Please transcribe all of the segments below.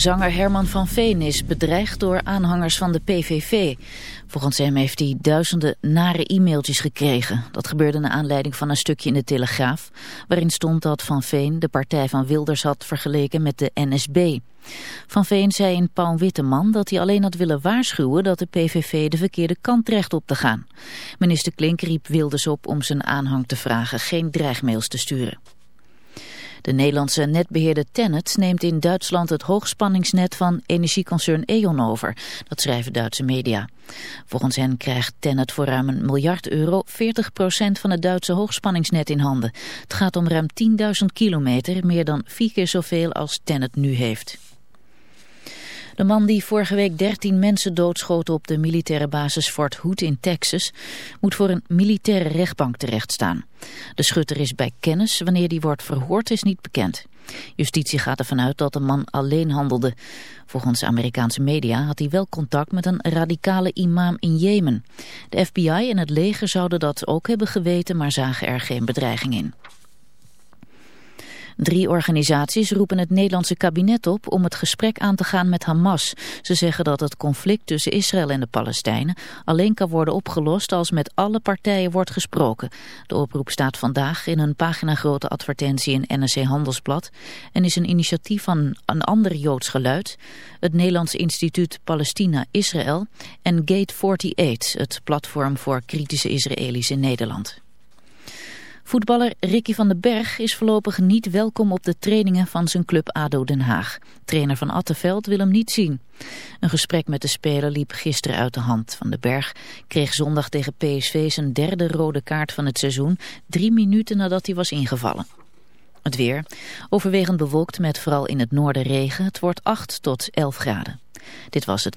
Zanger Herman van Veen is bedreigd door aanhangers van de PVV. Volgens hem heeft hij duizenden nare e-mailtjes gekregen. Dat gebeurde naar aanleiding van een stukje in de Telegraaf... waarin stond dat Van Veen de partij van Wilders had vergeleken met de NSB. Van Veen zei in Paul Witteman dat hij alleen had willen waarschuwen... dat de PVV de verkeerde kant dreigt op te gaan. Minister Klink riep Wilders op om zijn aanhang te vragen geen dreigmails te sturen. De Nederlandse netbeheerder Tennet neemt in Duitsland het hoogspanningsnet van energieconcern E.ON over. Dat schrijven Duitse media. Volgens hen krijgt Tennet voor ruim een miljard euro 40% van het Duitse hoogspanningsnet in handen. Het gaat om ruim 10.000 kilometer, meer dan vier keer zoveel als Tennet nu heeft. De man die vorige week 13 mensen doodschoot op de militaire basis Fort Hood in Texas moet voor een militaire rechtbank terechtstaan. De schutter is bij kennis, wanneer die wordt verhoord is niet bekend. Justitie gaat ervan uit dat de man alleen handelde. Volgens Amerikaanse media had hij wel contact met een radicale imam in Jemen. De FBI en het leger zouden dat ook hebben geweten, maar zagen er geen bedreiging in. Drie organisaties roepen het Nederlandse kabinet op om het gesprek aan te gaan met Hamas. Ze zeggen dat het conflict tussen Israël en de Palestijnen alleen kan worden opgelost als met alle partijen wordt gesproken. De oproep staat vandaag in een paginagrote advertentie in NRC Handelsblad en is een initiatief van een ander Joods geluid, het Nederlands Instituut Palestina-Israël en Gate 48, het platform voor kritische Israëli's in Nederland. Voetballer Ricky van den Berg is voorlopig niet welkom op de trainingen van zijn club ADO Den Haag. Trainer van Attenveld wil hem niet zien. Een gesprek met de speler liep gisteren uit de hand. Van den Berg kreeg zondag tegen PSV zijn derde rode kaart van het seizoen, drie minuten nadat hij was ingevallen. Het weer. Overwegend bewolkt met vooral in het noorden regen. Het wordt 8 tot 11 graden. Dit was het.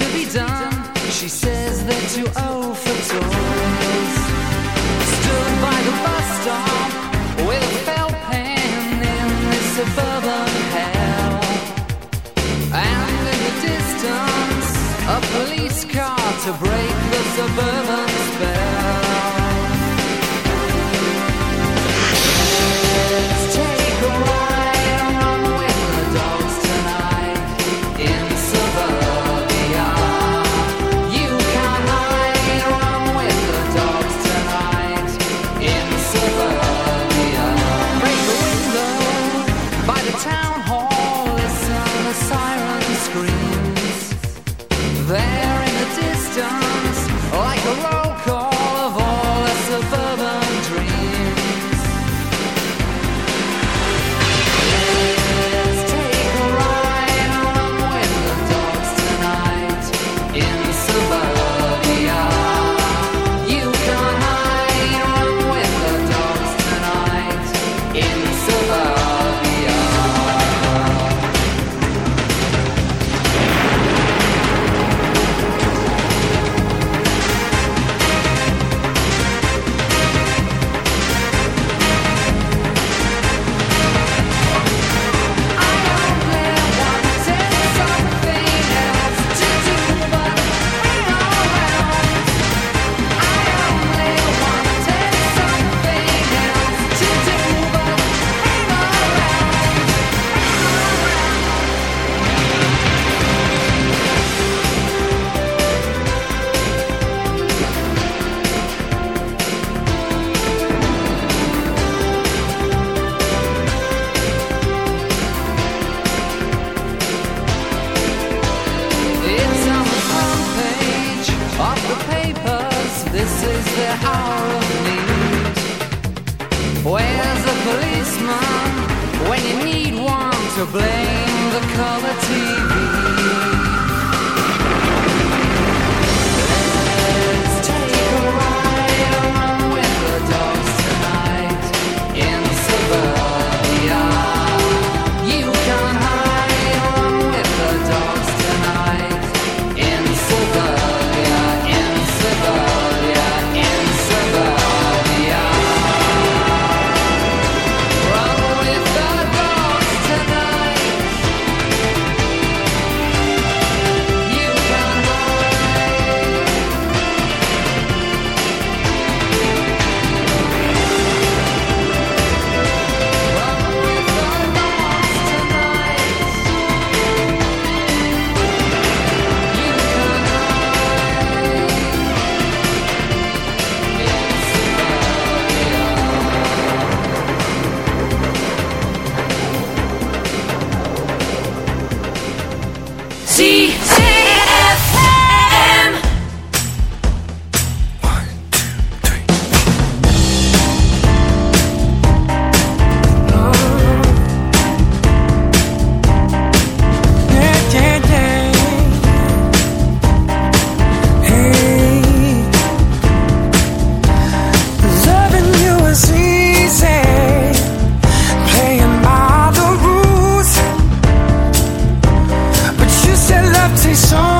To be done, she says that you owe for tourists. Stood by the bus stop with a felt pen in the suburban hell. And in the distance, a police car to break the suburban spell. Love tastes so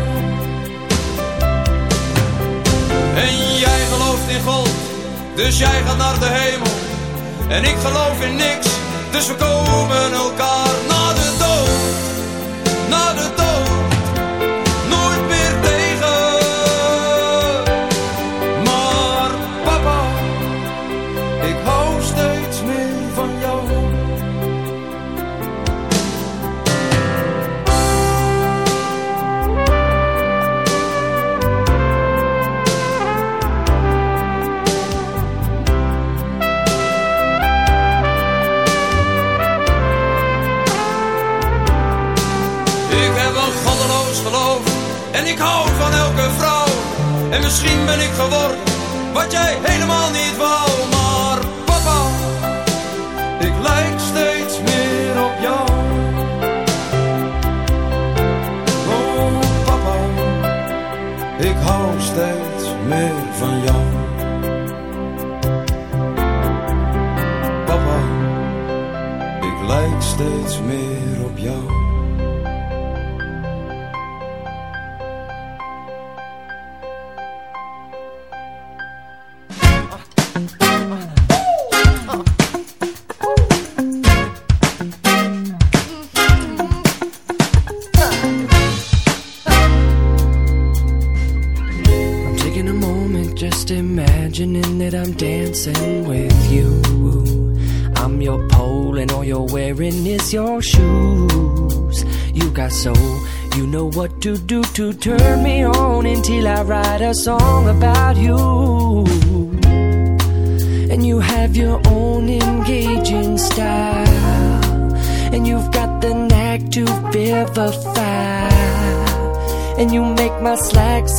En jij gelooft in God, dus jij gaat naar de hemel. En ik geloof in niks, dus we komen elkaar na de dood. Na de dood, Bacay, hey!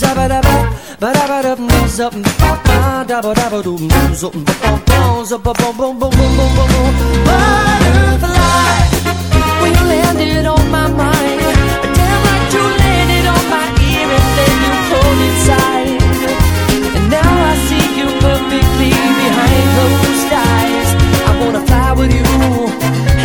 da ba, ba ba ba da ba. Zabba-dabba, ba-dabba-dum, zup, ba-ba, dabba-dabba-dum, zup, ba-ba-bum, zup-ba-bum-bum-bum-bum-bum-bum. Butterfly, when you landed on my mind, damn like you landed on my ear and then you pulled inside. And now I see you perfectly behind closed eyes. I wanna fly with you,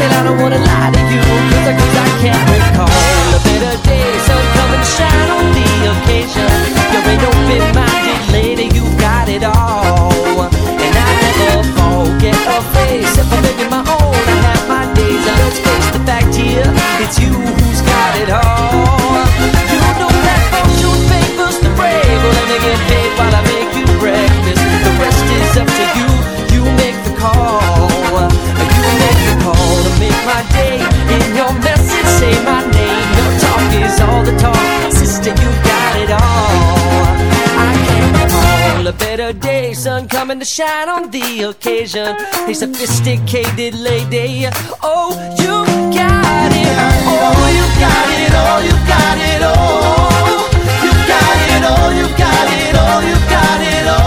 and I don't wanna lie to you, cause I, cause I can't recall a better day. So and shine on the occasion. You're an open-minded lady, you got it all. And I never forget a face. If I'm living my own, I have my days. Now let's face the fact here, it's you who's got it all. You don't have fortune papers to brave. Well, let me get paid while I make you breakfast. The rest is up to you. You make the call. You make the call to make my day. In your message, say my name. Your talk is all the talk. Sister, you got it all. I can't recall a better day. Sun coming to shine on the occasion. A sophisticated lady. Oh, you got it. Oh, you got it. Oh, you got it. Oh, you got it. Oh, you got it. Oh, you got it. Oh,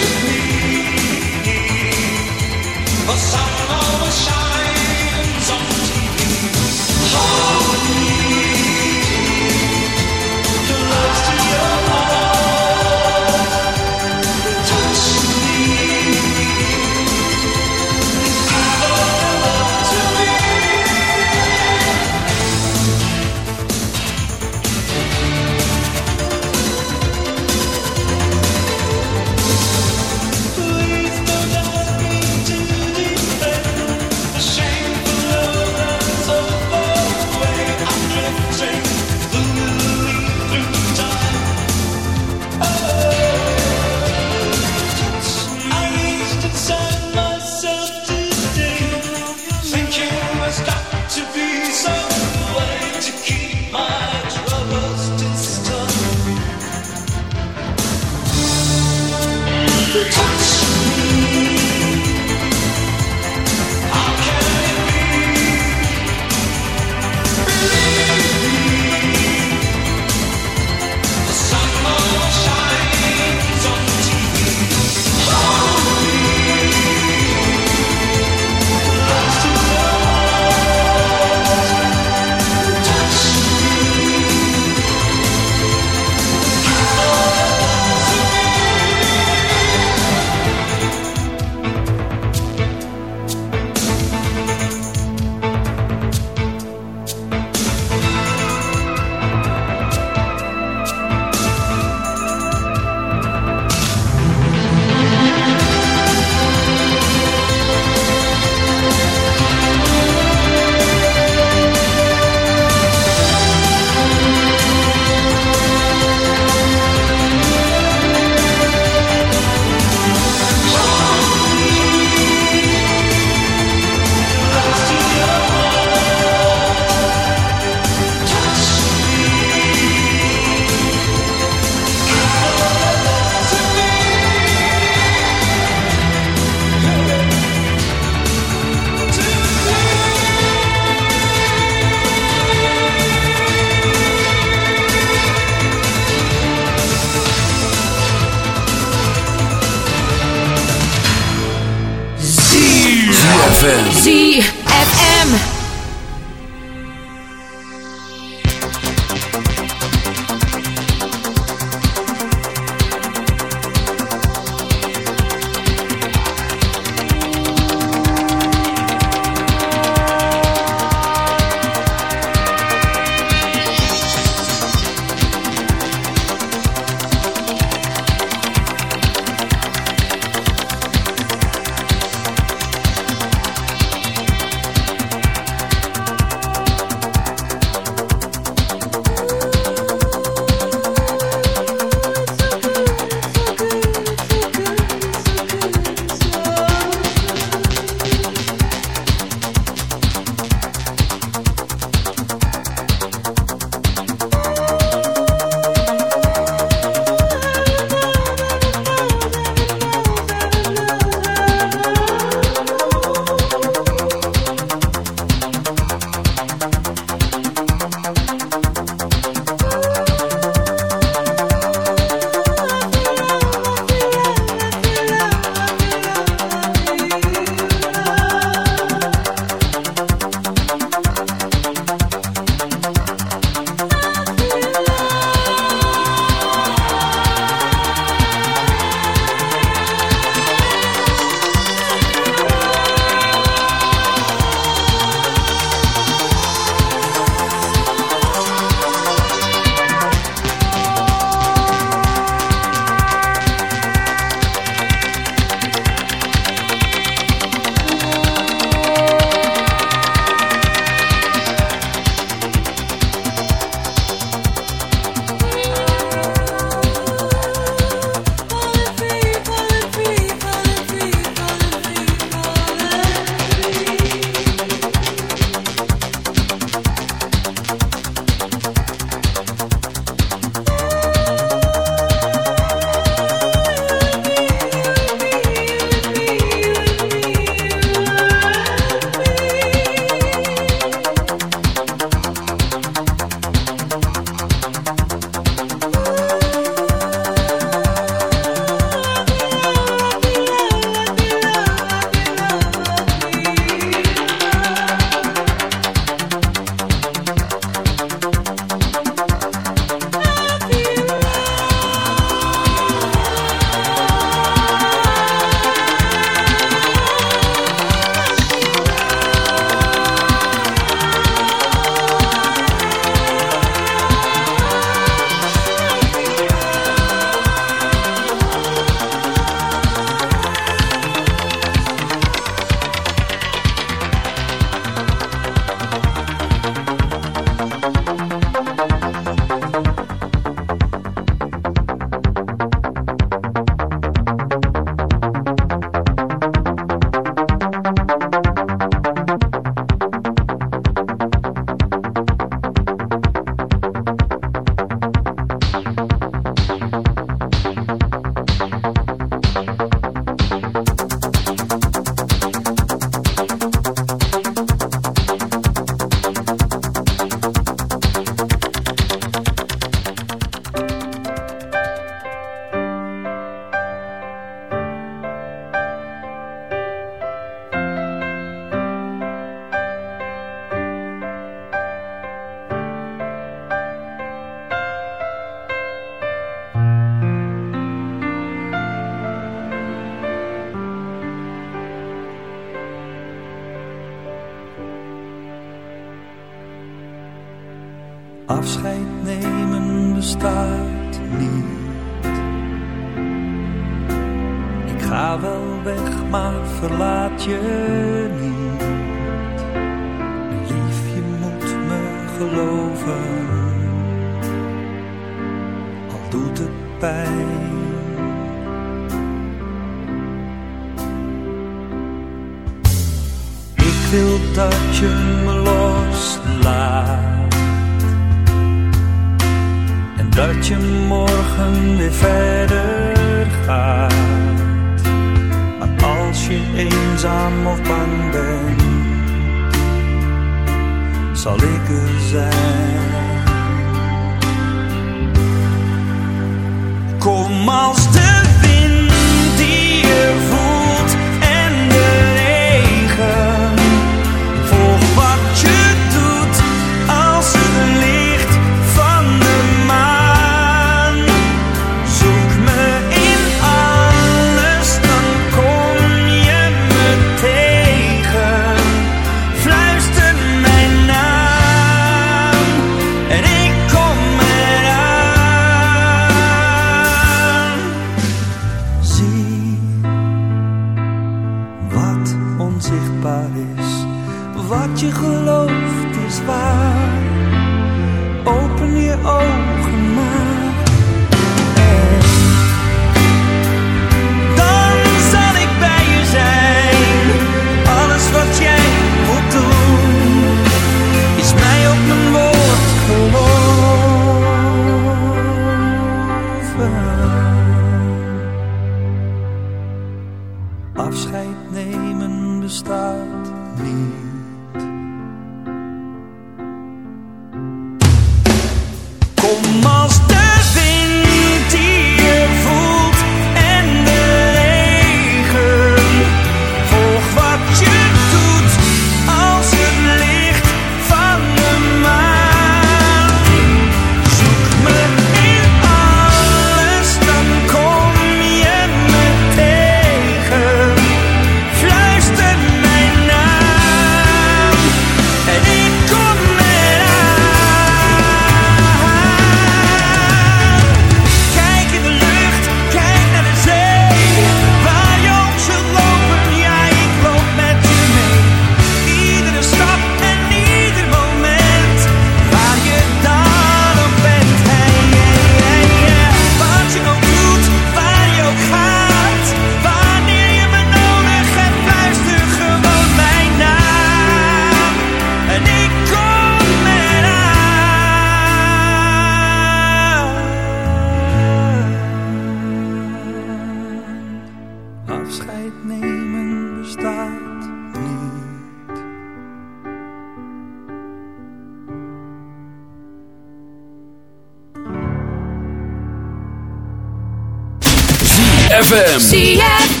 ZFM.